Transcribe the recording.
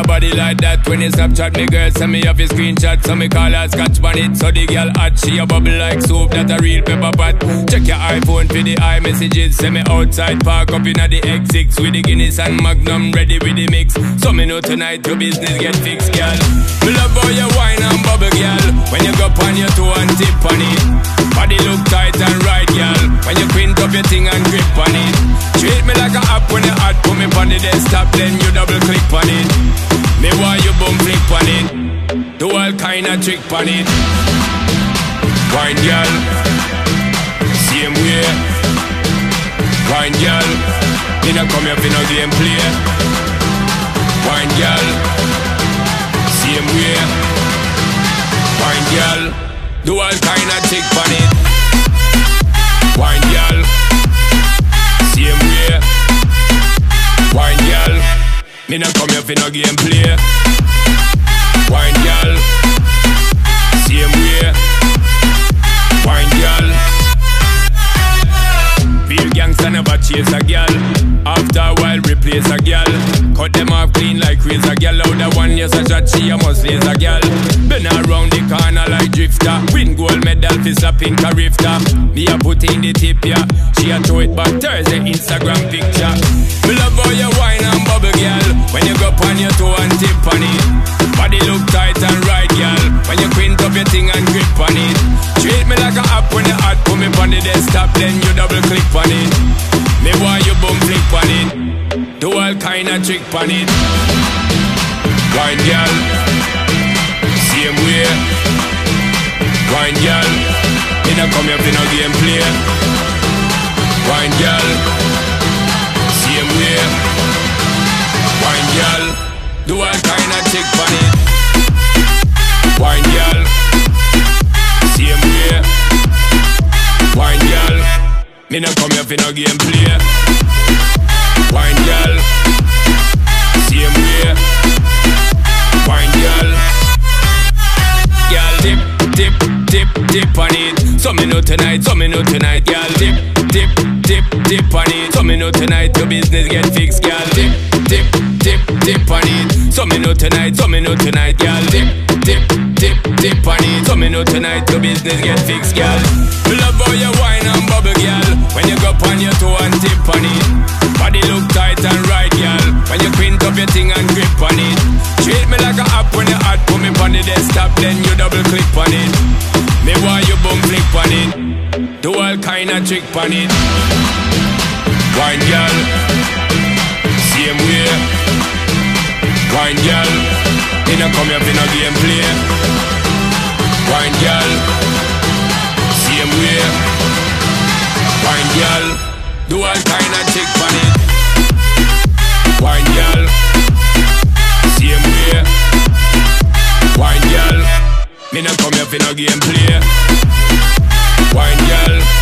a body like that when you Snapchat me girl send me off a screenshot So me call her scotch on it So the girl hot she a bubble like soap, That a real pepper pot. Check your iPhone for the iMessages Send me outside park up in the X6 With the Guinness and Magnum ready with the mix. So me know tonight your business get fixed girl. Me love how you wine and bubble girl. When you go on your toe and tip on it. Body look tight and right girl. When you print up your thing and grip on it. Treat me like a app when you hot the desktop then you double click on it. Me want you boom flick on it. Do all kind of trick on it. Wine girl Same way. Wine girl Me not come here for no game play Wine girl Same way. Wine girl Do all kind of trick on it Me not come here for no game play. Wine girl. Same way. Wine girl. Feel gangsta never chase a girl. After a while replace a girl. Cut them off clean like razor girl. Out the one yes a shot she a must lace a girl. Been around the corner like drifter. Win gold medal for slapping carifta Me a put in the tip yeah. She a throw it back. Thursday Instagram picture. Me love how you your toe and tip on it. Body look tight and right girl. When you quint up your thing and grip on it. Treat me like a app when you hot Put me on the desktop then you double click on it. Me want you boom flick on it. Do all kind of trick on it. Wine girl. Same way. Wine girl. Me not come here for no game play Wine girl come here for no game play. Wine girl. Same way. Wine girl. Girl dip, dip, dip, dip on it. So me know tonight, so me know tonight Girl. Dip, dip, dip, dip on it. So me know tonight your business get fixed Girl. Dip, dip, dip, dip on it. So me know tonight, so me know tonight Girl. Dip, dip, dip, dip on it. So me know tonight your business get fixed Girl thing and grip on it. Treat me like a app when you hot Put me on the desktop then you double click on it. Me want you boom flick on it. Do all kind of trick on it. Wine girl Same way. Wine girl Me no come here for no game play Wine girl Same way. Wine girl Do all kind of trick Me not come here for no gameplay. Wine girl.